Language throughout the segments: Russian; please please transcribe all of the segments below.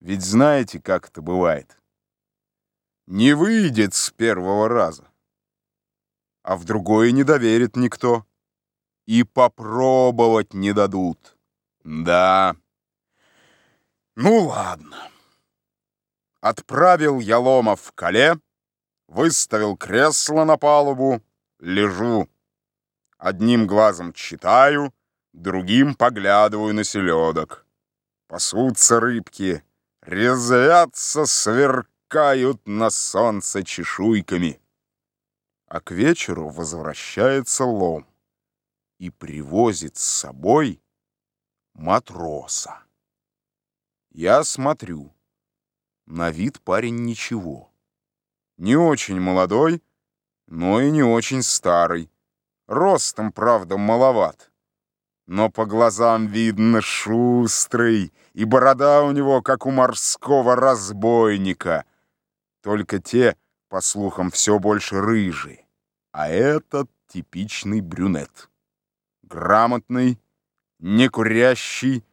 Ведь знаете, как это бывает? Не выйдет с первого раза, а в другое не доверит никто. И попробовать не дадут. Да. Ну ладно. Отправил я лома в коле, выставил кресло на палубу, лежу. Одним глазом читаю, другим поглядываю на селедок. Пасутся рыбки, резвятся, сверкают на солнце чешуйками. А к вечеру возвращается лом и привозит с собой матроса. Я смотрю. На вид парень ничего. Не очень молодой, но и не очень старый. Ростом, правда, маловат. Но по глазам видно шустрый, и борода у него, как у морского разбойника. Только те, по слухам, все больше рыжие, а этот типичный брюнет. Грамотный, не курящий,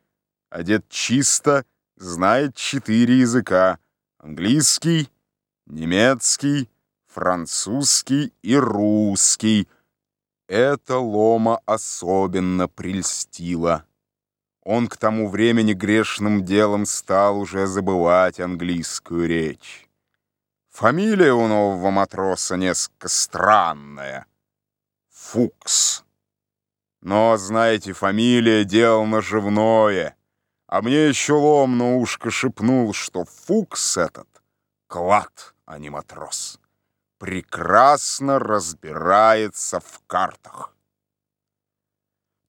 одет чисто, знает четыре языка — английский, немецкий, французский и русский. Это Лома особенно прельстило. Он к тому времени грешным делом стал уже забывать английскую речь. Фамилия у нового матроса несколько странная — Фукс. Но, знаете, фамилия — дело наживное, а мне еще лом на ушко шепнул, что Фукс этот — клад, а не матрос прекрасно разбирается в картах.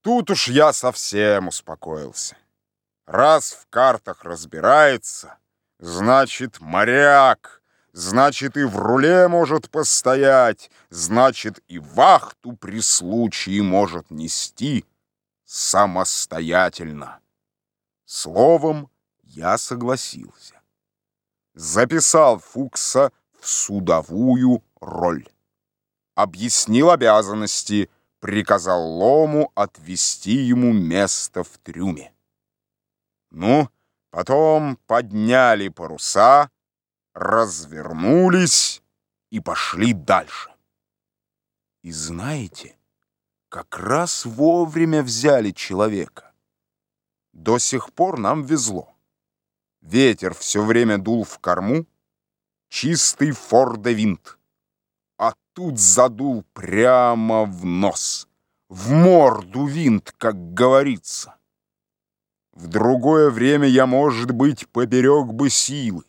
Тут уж я совсем успокоился. Раз в картах разбирается, значит, моряк, значит, и в руле может постоять, значит, и вахту при случае может нести самостоятельно. Словом, я согласился. Записал Фукса судовую роль. Объяснил обязанности, приказал Лому отвести ему место в трюме. Ну, потом подняли паруса, развернулись и пошли дальше. И знаете, как раз вовремя взяли человека. До сих пор нам везло. Ветер все время дул в корму, чистый фордовинт. А тут задул прямо в нос, в морду винт, как говорится. В другое время я, может быть, поберег бы силы,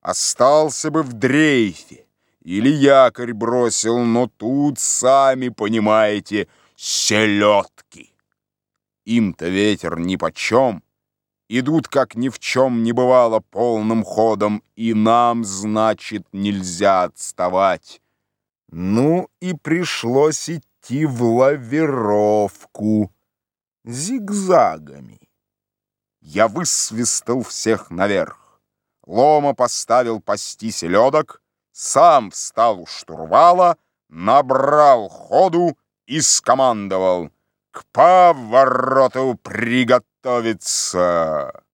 остался бы в дрейфе или якорь бросил, но тут, сами понимаете, селедки. Им-то ветер нипочем, идут, как ни в чем не бывало, полным ходом, и нам, значит, нельзя отставать. Ну и пришлось идти в лавировку зигзагами. Я высвистал всех наверх. Лома поставил пасти селедок, сам встал у штурвала, набрал ходу и скомандовал — к повороту приготовиться готовится!»